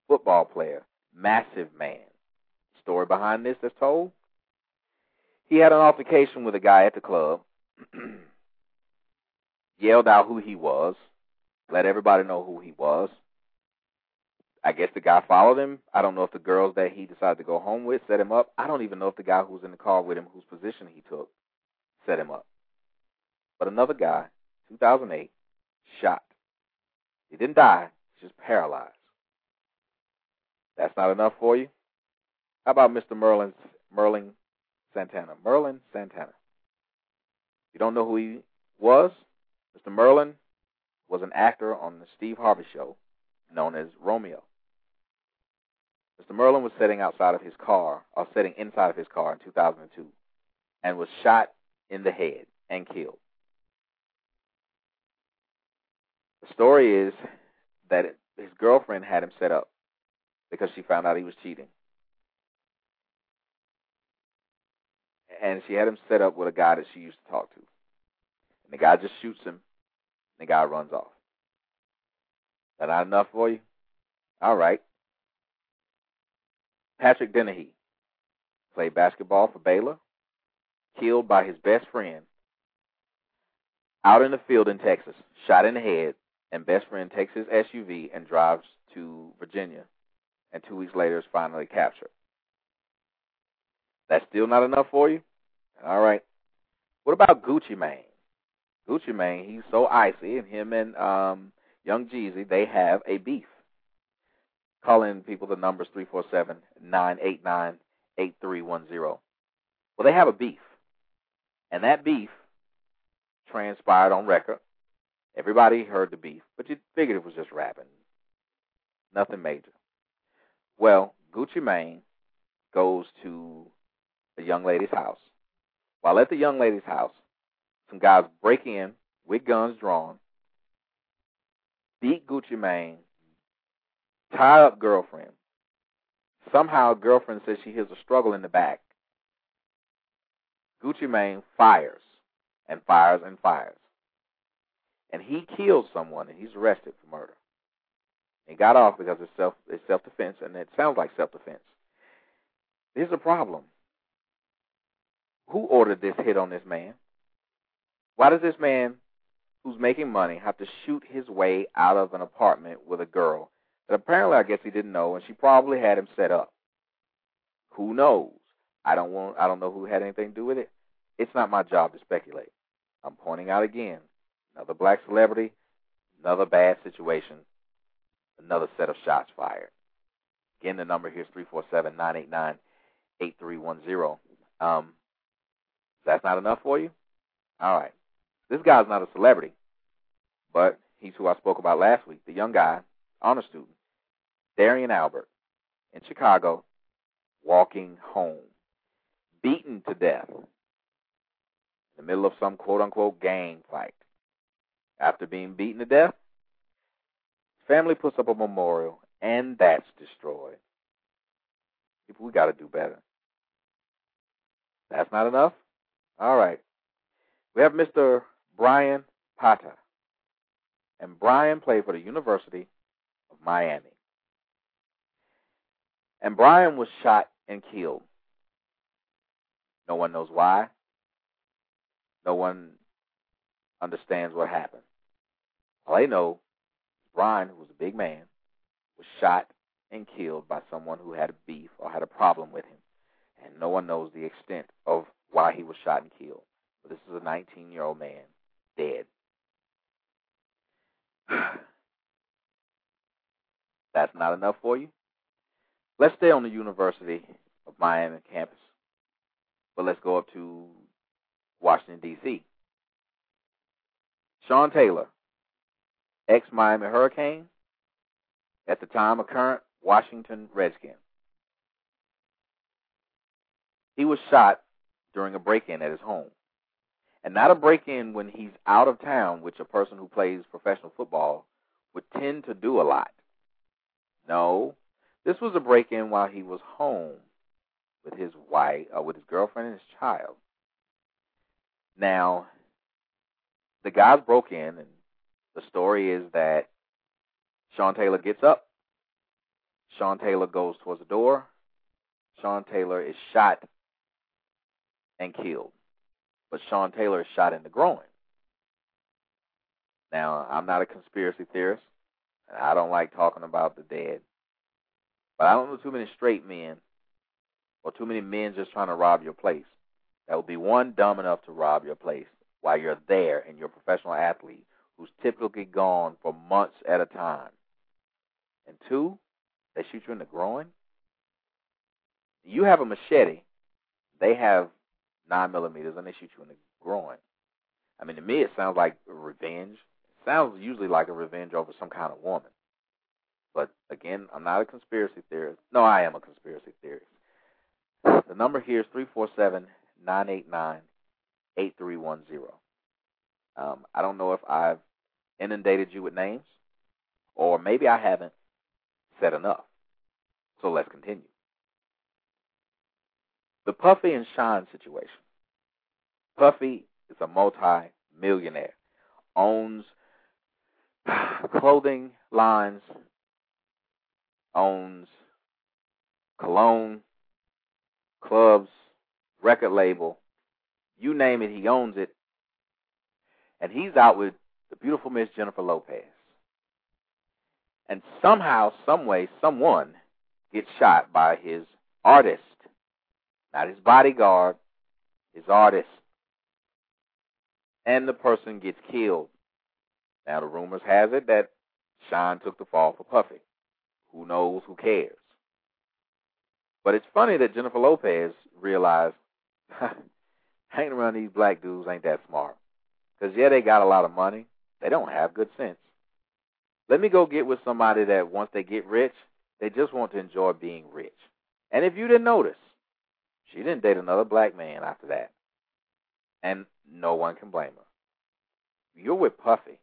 football player, massive man. Story behind this that's told. He had an altercation with a guy at the club, yelled out who he was, let everybody know who he was. I guess the guy followed him. I don't know if the girls that he decided to go home with set him up. I don't even know if the guy who was in the car with him, whose position he took, set him up. But another guy, 2008, shot. He didn't die, he's just paralyzed. That's not enough for you? How about Mr. Merlin, Merlin Santana? Merlin Santana. You don't know who he was? Mr. Merlin was an actor on the Steve Harvey show known as Romeo. Mr. Merlin was sitting outside of his car, or sitting inside of his car in 2002, and was shot in the head and killed. The story is that his girlfriend had him set up because she found out he was cheating. And she had him set up with a guy that she used to talk to. And the guy just shoots him, and the guy runs off. That not enough for you? All right. Patrick Dennehy played basketball for Baylor, killed by his best friend out in the field in Texas, shot in the head, and best friend takes his SUV and drives to Virginia and two weeks later is finally captured. That's still not enough for you? All right. What about Gucci Mane? Gucci Mane, he's so icy, and him and um, Young Jeezy, they have a beef. Calling people the numbers three four seven nine eight nine eight three one zero. Well, they have a beef, and that beef transpired on record. Everybody heard the beef, but you figured it was just rapping. Nothing major. Well, Gucci Mane goes to a young lady's house. While at the young lady's house, some guys break in with guns drawn, beat Gucci Mane, tie up girlfriend. Somehow, girlfriend says she hears a struggle in the back. Gucci Mane fires and fires and fires. And he kills someone and he's arrested for murder. He got off because it's self it's self defense and it sounds like self defense. Here's the problem who ordered this hit on this man? Why does this man who's making money have to shoot his way out of an apartment with a girl that apparently I guess he didn't know and she probably had him set up? Who knows? I don't want I don't know who had anything to do with it. It's not my job to speculate. I'm pointing out again, another black celebrity, another bad situation, another set of shots fired. Again, the number here is 347 989 8310 that's not enough for you? All right. This guy's not a celebrity, but he's who I spoke about last week, the young guy, honor student, Derrion Albert, in Chicago, walking home, beaten to death in the middle of some quote unquote gang fight. After being beaten to death, family puts up a memorial, and that's destroyed. People, we got to do better. That's not enough? All right. We have Mr. Bryan Pata. And Bryan played for the University of Miami. And Bryan was shot and killed. No one knows why. No one understands what happened. All they know is Brian, who was a big man, was shot and killed by someone who had a beef or had a problem with him. And no one knows the extent of why he was shot and killed. But this is a 19 year old man dead. That's not enough for you? Let's stay on the University of Miami campus, but let's go up to Washington, D.C. Sean Taylor, ex Miami Hurricane, at the time a current Washington Redskin. He was shot during a break in at his home. And not a break in when he's out of town, which a person who plays professional football would tend to do a lot. No, this was a break in while he was home with his wife, uh, with his girlfriend and his child. Now, the guys broke in, and the story is that Sean Taylor gets up. Sean Taylor goes towards the door. Sean Taylor is shot and killed. But Sean Taylor is shot in the groin. Now, I'm not a conspiracy theorist, and I don't like talking about the dead. But I don't know too many straight men or too many men just trying to rob your place. That would be one dumb enough to rob your place while you're there and you're a professional athlete who's typically gone for months at a time. And two, they shoot you in the groin. You have a machete. They have nine millimeters, and they shoot you in the groin. I mean, to me, it sounds like revenge. It sounds usually like a revenge over some kind of woman. But again, I'm not a conspiracy theorist. No, I am a conspiracy theorist. The number here is three four seven nine eight nine eight three one zero. Um, I don't know if I've inundated you with names, or maybe I haven't said enough. So let's continue. The Puffy and Sean situation. Puffy is a multi-millionaire, owns clothing lines, owns cologne, clubs, record label, you name it, he owns it. And he's out with the beautiful Miss Jennifer Lopez. And somehow, some way, someone gets shot by his artist not his bodyguard, his artist. And the person gets killed. Now, the rumors has it that Sean took the fall for Puffy. Who knows? Who cares? But it's funny that Jennifer Lopez realized hanging around these black dudes ain't that smart. Because, yeah, they got a lot of money. They don't have good sense. Let me go get with somebody that once they get rich, they just want to enjoy being rich. And if you didn't notice, she didn't date another black man after that. And no one can blame her. You're with Puffy.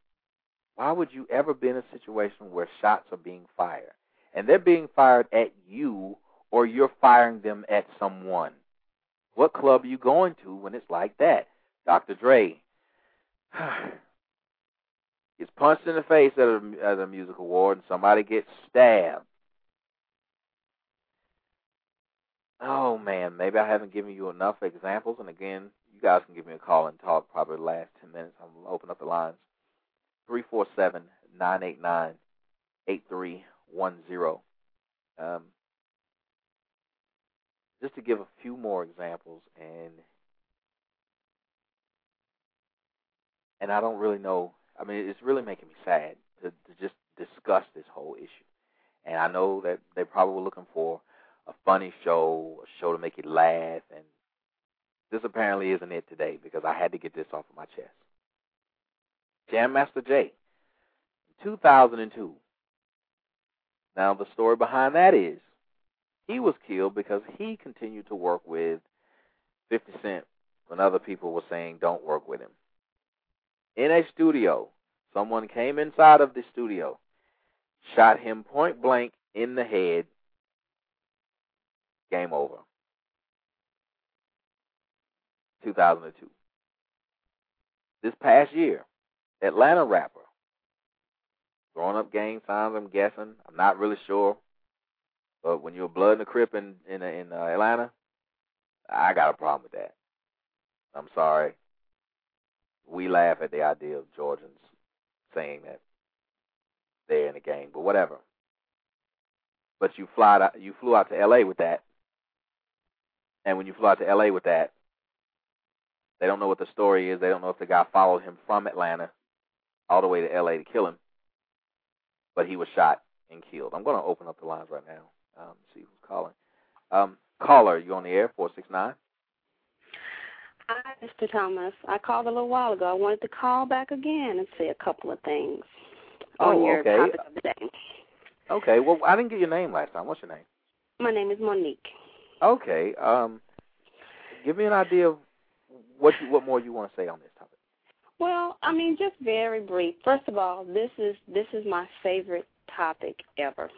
Why would you ever be in a situation where shots are being fired? And they're being fired at you or you're firing them at someone. What club are you going to when it's like that? Dr. Dre gets punched in the face at a, at a music award and somebody gets stabbed. Oh man, maybe I haven't given you enough examples. And again, you guys can give me a call and talk probably the last 10 minutes. I'm going to open up the lines. 347 989 8310. Um, just to give a few more examples, and and I don't really know. I mean, it's really making me sad to, to just discuss this whole issue. And I know that they probably looking for a funny show, a show to make you laugh, and this apparently isn't it today because I had to get this off of my chest. Jam Master Jay, 2002. Now the story behind that is he was killed because he continued to work with 50 Cent when other people were saying don't work with him. In a studio, someone came inside of the studio, shot him point blank in the head. Game over. 2002. This past year, Atlanta rapper, growing up gang signs, I'm guessing. I'm not really sure. But when you're blood in the crip in in, in uh, Atlanta, I got a problem with that. I'm sorry. We laugh at the idea of Georgians saying that they're in the gang, but whatever. But you fly out, you flew out to L.A. with that, and when you out to L.A. with that, they don't know what the story is. They don't know if the guy followed him from Atlanta all the way to L.A. to kill him, but he was shot and killed. I'm going to open up the lines right now. Um, see who's calling. Um, caller, you on the air? Four six nine. Hi, Mr. Thomas. I called a little while ago. I wanted to call back again and say a couple of things on oh, your okay. topic of the day. Okay. Well, I didn't get your name last time. What's your name? My name is Monique. Okay. Um, give me an idea of what you, what more you want to say on this topic. Well, I mean, just very brief. First of all, this is this is my favorite topic ever.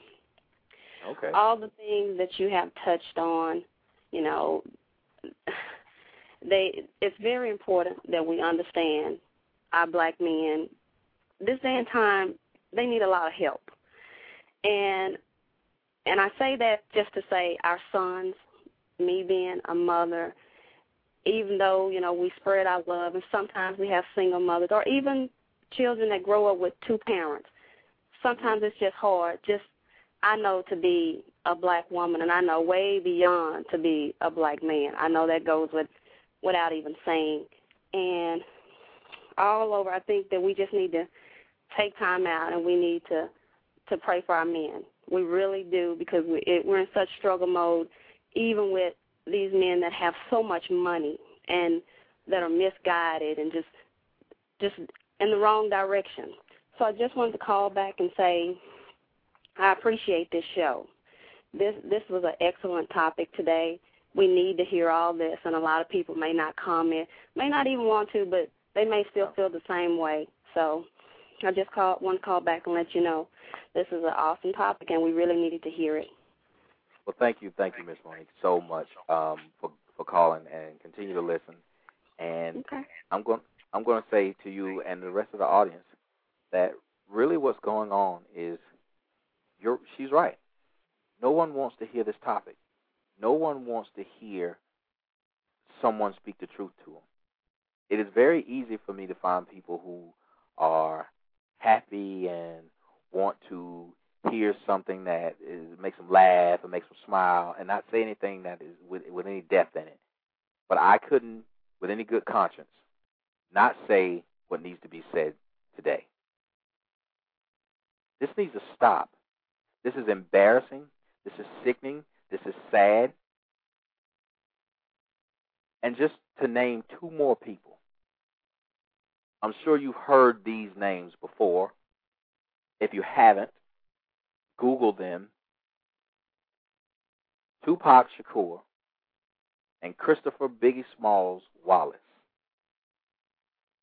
Okay. All the things that you have touched on, you know, they it's very important that we understand our black men. This day and time, they need a lot of help, and and I say that just to say our sons, me being a mother, even though you know we spread our love, and sometimes we have single mothers or even children that grow up with two parents. Sometimes it's just hard. Just I know to be a black woman, and I know way beyond to be a black man. I know that goes with without even saying. And all over, I think that we just need to take time out and we need to to pray for our men. We really do because we, it, we're in such struggle mode, even with these men that have so much money and that are misguided and just just in the wrong direction. So I just wanted to call back and say I appreciate this show. This this was an excellent topic today. We need to hear all this, and a lot of people may not comment, may not even want to, but they may still feel the same way. So I just call want to call back and let you know this is an awesome topic, and we really needed to hear it. Well, thank you, thank you, Miss Monique, so much um, for for calling and continue to listen. And okay. I'm going I'm going to say to you and the rest of the audience that really what's going on is you're she's right. No one wants to hear this topic. No one wants to hear someone speak the truth to them. It is very easy for me to find people who are happy and want to hear something that is, makes them laugh and makes them smile and not say anything that is with, with any depth in it. But I couldn't, with any good conscience, not say what needs to be said today. This needs to stop. This is embarrassing. This is sickening. This is sad. And just to name two more people, I'm sure you've heard these names before. If you haven't, Google them. Tupac Shakur and Christopher Biggie Smalls Wallace.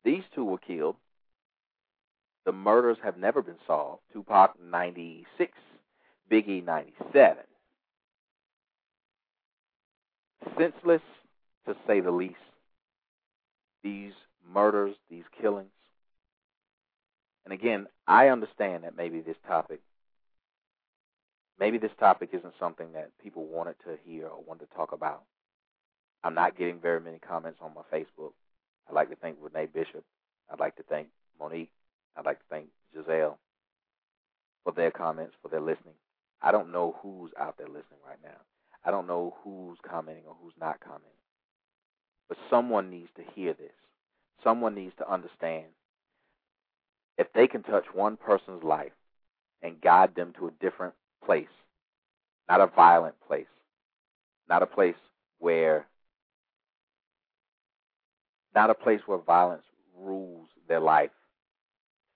These two were killed the murders have never been solved. Tupac 96, Biggie 97. Senseless, to say the least. These murders, these killings. And again, I understand that maybe this topic, maybe this topic isn't something that people wanted to hear or wanted to talk about. I'm not getting very many comments on my Facebook. I'd like to thank Renee Bishop. I'd like to thank Monique. I'd like to thank Giselle for their comments, for their listening. I don't know who's out there listening right now. I don't know who's commenting or who's not commenting. But someone needs to hear this. Someone needs to understand. If they can touch one person's life and guide them to a different place, not a violent place, not a place where not a place where violence rules their life.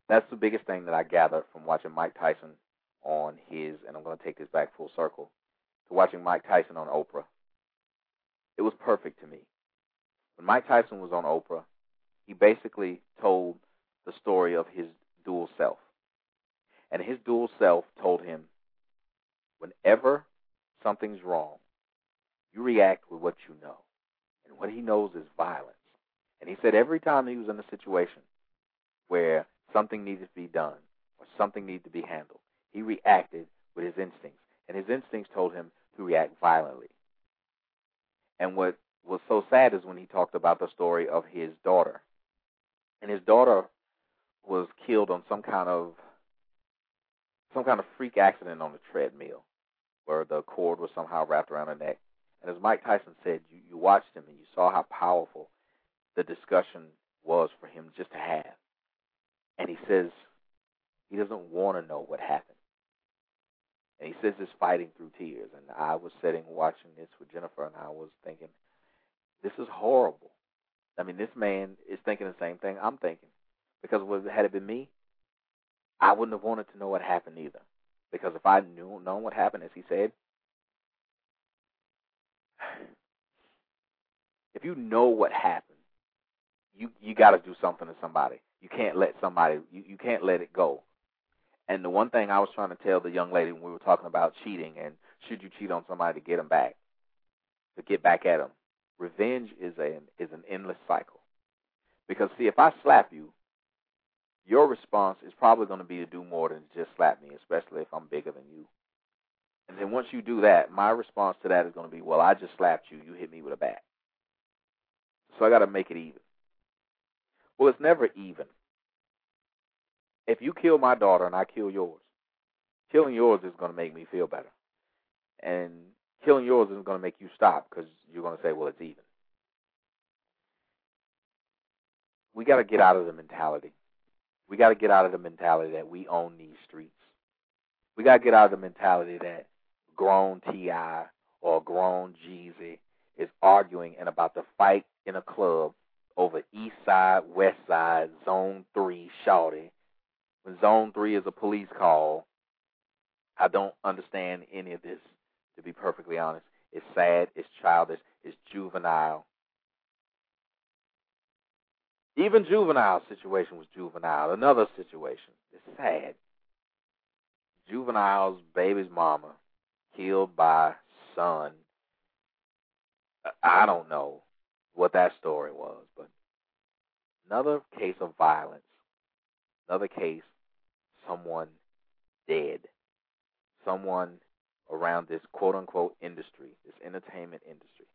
That's the biggest thing that I gathered from watching Mike Tyson on his, and I'm going to take this back full circle, to watching Mike Tyson on Oprah. It was perfect to me. When Mike Tyson was on Oprah, he basically told the story of his dual self. And his dual self told him, whenever something's wrong, you react with what you know. And what he knows is violence. And he said every time he was in a situation where something needed to be done or something needed to be handled, he reacted with his instincts. And his instincts told him to react violently. And what was so sad is when he talked about the story of his daughter. And his daughter was killed on some kind of some kind of freak accident on the treadmill where the cord was somehow wrapped around her neck. And as Mike Tyson said, you, you watched him and you saw how powerful the discussion was for him just to have. And he says he doesn't want to know what happened. And he says this fighting through tears. And I was sitting watching this with Jennifer, and I was thinking, this is horrible. I mean, this man is thinking the same thing I'm thinking. Because had it been me, I wouldn't have wanted to know what happened either. Because if I knew known what happened, as he said, if you know what happened, you you got to do something to somebody. You can't let somebody you, you can't let it go. And the one thing I was trying to tell the young lady when we were talking about cheating and should you cheat on somebody to get them back, to get back at them, revenge is an is an endless cycle. Because see, if I slap you, your response is probably going to be to do more than just slap me, especially if I'm bigger than you. And then once you do that, my response to that is going to be, well, I just slapped you. You hit me with a bat. So I got to make it even. Well, it's never even. If you kill my daughter and I kill yours, killing yours is going to make me feel better. And killing yours isn't going to make you stop because you're going to say, well, it's even. We got to get out of the mentality we got to get out of the mentality that we own these streets. We got to get out of the mentality that grown T.I. or grown Jeezy is arguing and about to fight in a club over East Side, West Side, Zone 3, Shawty. When Zone 3 is a police call, I don't understand any of this, to be perfectly honest. It's sad, it's childish, it's juvenile, even Juvenile's situation was juvenile. Another situation. It's sad. Juvenile's baby's mama killed by son. I don't know what that story was, but another case of violence. Another case, someone dead. Someone around this quote unquote industry, this entertainment industry.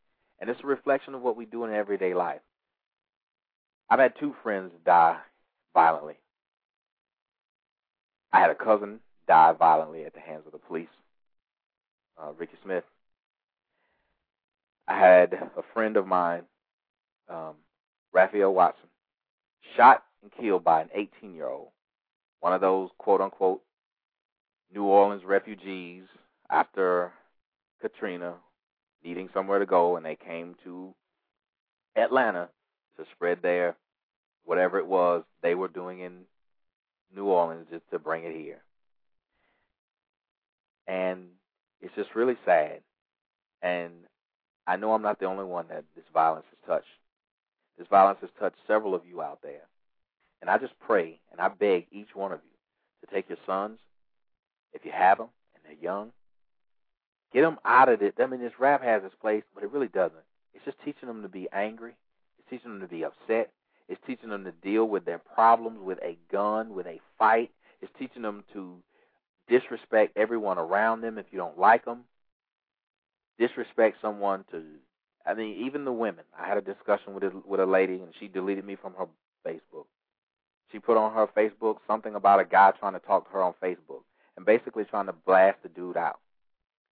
And it's a reflection of what we do in everyday life. I've had two friends die violently. I had a cousin die violently at the hands of the police, uh, Ricky Smith. I had a friend of mine, um, Raphael Watson, shot and killed by an 18 year old, one of those quote unquote New Orleans refugees after Katrina, needing somewhere to go, and they came to Atlanta to spread their whatever it was they were doing in New Orleans just to bring it here. And it's just really sad. And I know I'm not the only one that this violence has touched. This violence has touched several of you out there. And I just pray and I beg each one of you to take your sons, if you have them and they're young, get them out of it. I mean, this rap has its place, but it really doesn't. It's just teaching them to be angry. Teaching them to be upset. It's teaching them to deal with their problems with a gun, with a fight. It's teaching them to disrespect everyone around them if you don't like them. Disrespect someone to, I mean, even the women. I had a discussion with a, with a lady, and she deleted me from her Facebook. She put on her Facebook something about a guy trying to talk to her on Facebook and basically trying to blast the dude out.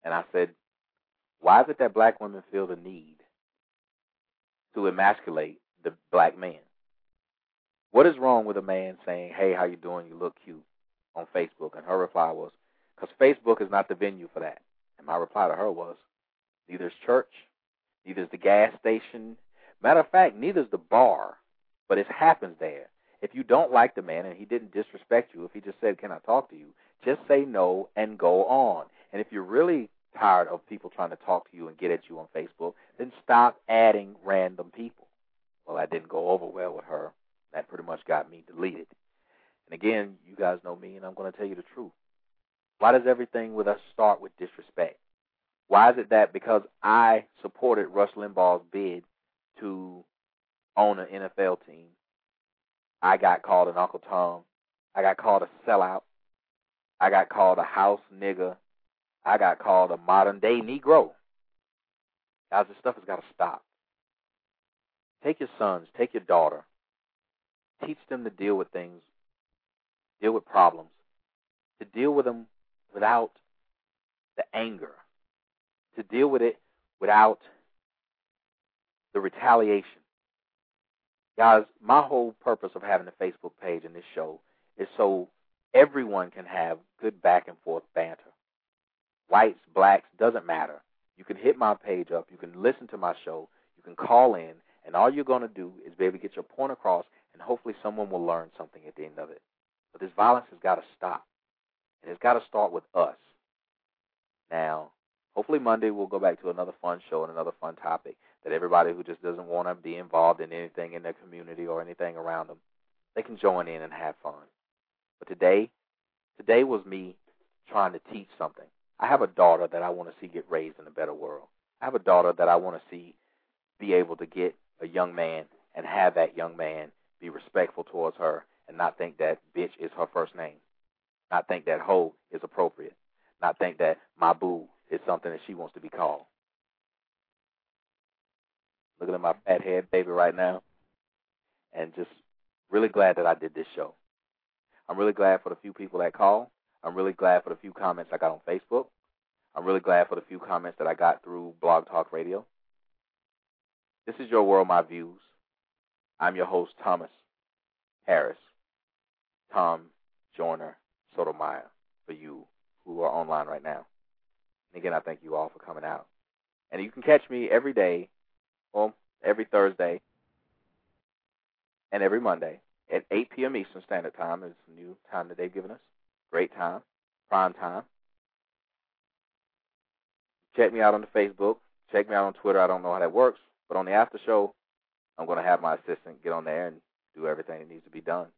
And I said, why is it that black women feel the need to emasculate the black man? What is wrong with a man saying, "Hey, how you doing? You look cute" on Facebook? And her reply was, "Because Facebook is not the venue for that." And my reply to her was, "Neither is church, neither is the gas station. Matter of fact, neither is the bar, but it happens there. If you don't like the man and he didn't disrespect you, if he just said, "Can I talk to you?" just say no and go on. And if you're really tired of people trying to talk to you and get at you on Facebook, then stop adding random people. Well, that didn't go over well with her. That pretty much got me deleted. And again, you guys know me, and I'm going to tell you the truth. Why does everything with us start with disrespect? Why is it that because I supported Rush Limbaugh's bid to own an NFL team, I got called an Uncle Tom. I got called a sellout. I got called a house nigger. I got called a modern day Negro. Guys, this stuff has got to stop. Take your sons, take your daughter, teach them to deal with things, deal with problems, to deal with them without the anger, to deal with it without the retaliation. Guys, my whole purpose of having a Facebook page and this show is so everyone can have good back and forth banter. Whites, blacks, doesn't matter. You can hit my page up, you can listen to my show, you can call in, and all you're going to do is be able to get your point across, and hopefully someone will learn something at the end of it. But this violence has got to stop, and it's got to start with us. Now, hopefully Monday we'll go back to another fun show and another fun topic that everybody who just doesn't want to be involved in anything in their community or anything around them, they can join in and have fun. But today, today was me trying to teach something. I have a daughter that I want to see get raised in a better world. I have a daughter that I want to see be able to get a young man and have that young man be respectful towards her and not think that bitch is her first name. Not think that hoe is appropriate. Not think that my boo is something that she wants to be called. Looking at my fat head baby right now and just really glad that I did this show. I'm really glad for the few people that call. I'm really glad for the few comments I got on Facebook. I'm really glad for the few comments that I got through Blog Talk Radio. This is Your World, My Views. I'm your host, Thomas Harris, Tom Joyner Sotomayor, for you who are online right now. And again, I thank you all for coming out. And you can catch me every day, well, every Thursday and every Monday at 8 p.m. Eastern Standard Time It's the new time that they've given us. Great time, prime time. Check me out on the Facebook. Check me out on Twitter. I don't know how that works, but on the after show, I'm going to have my assistant get on there and do everything that needs to be done.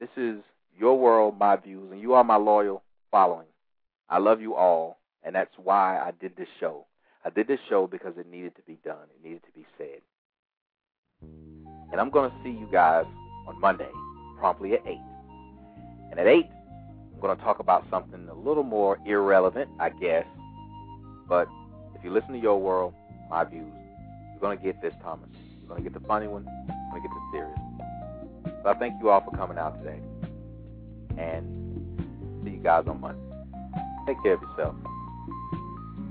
This is your world, my views, and you are my loyal following. I love you all, and that's why I did this show. I did this show because it needed to be done. It needed to be said. And I'm going to see you guys on Monday, promptly at 8. And at 8, I'm going to talk about something a little more irrelevant, I guess. But if you listen to your world, my views, you're going to get this, Thomas. You're going to get the funny one. You're going to get the serious. So I thank you all for coming out today. And see you guys on Monday. Take care of yourself.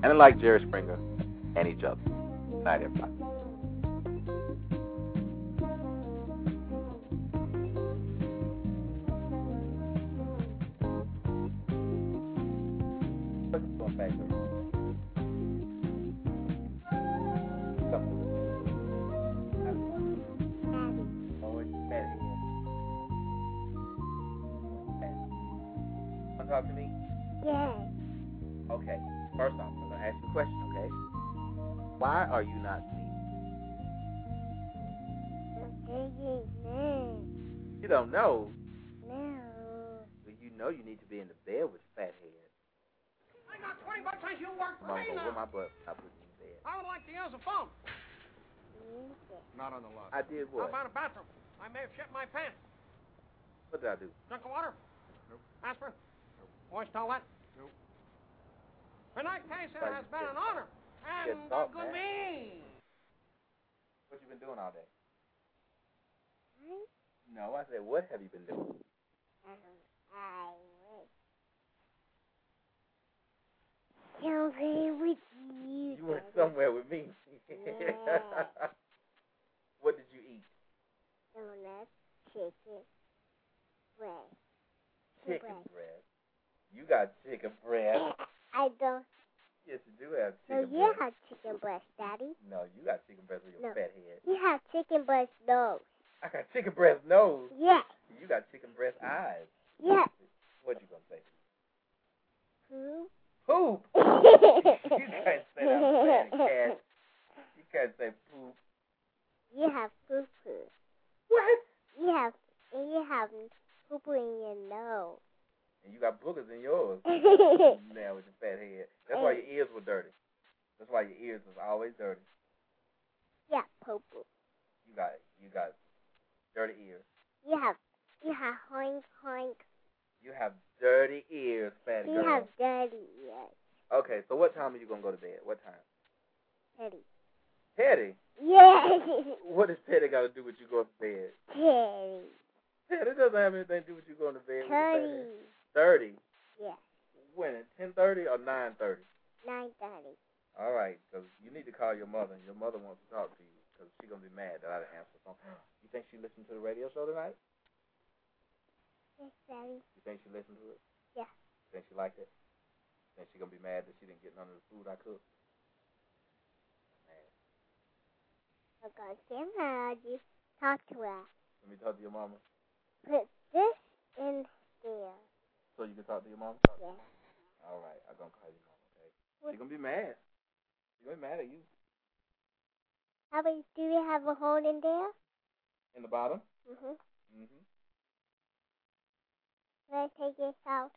And like Jerry Springer and each other. Night, everybody. Talk to me? Yes. Okay. First off, I'm going to ask you a question, okay? Why are you not sleeping? You don't know. No. Well, you know you need to be in the bed with fat head. I got 20 bucks on you work for me now. with my butt. I put you in bed. I would like to use a phone. Not on the lot. I did How what? about a bathroom? I may have shit my pants. What did I do? Drink of water? Nope. Aspirin? Moist toilet? Nope. Tonight, Casey, Why has you been get- an honor. get And thought, uh, good man. me. What you been doing all day? No, I said, what have you been doing? I went somewhere with you. You went somewhere with me. Yeah. what did you eat? Donuts, chicken, bread. Chicken bread. breast. You got chicken breast. I don't. Yes, you do have chicken No, you breast. have chicken breast, Daddy. No, you got chicken breast with your No. fat head. You have chicken breast nose. I got chicken breast nose. Yes. You got chicken breast eyes. Yes. What you gonna say? Who? Poop. you can't say that, man, cat. You can't say poop. You have poo poo. What? You have you have poo poo in your nose. And you got boogers in yours. now with your fat head. That's why your ears were dirty. That's why your ears was always dirty. poo poo. You got you got dirty ears. You have you have hoink hoink. You have dirty ears, fat You girl. have dirty ears. Okay, so what time are you gonna go to bed? What time? Teddy. Teddy. Yeah. What does Teddy got to do with you going to bed? Teddy. Teddy doesn't have anything to do with you going to bed. with your fat Thirty. Thirty. Yes. When? Ten thirty or nine thirty? Nine thirty. All right, because you need to call your mother. And your mother wants to talk to you because she's gonna be mad that I didn't answer the phone. You think she listened to the radio show tonight? Yes, Daddy. You think she listened to it? Yeah. You think she liked it? Think she gonna be mad that she didn't get none of the food I cooked? Man, I'm gonna get mad. You talk to her. let me talk to your mama Put this in there. so you can talk to your mama. Yeah. All right, I'm gonna call your mama. Okay. She gonna be mad. She gonna be mad at you. How about do you have a hole in there? In the bottom. Mhm. Mhm. I take this out?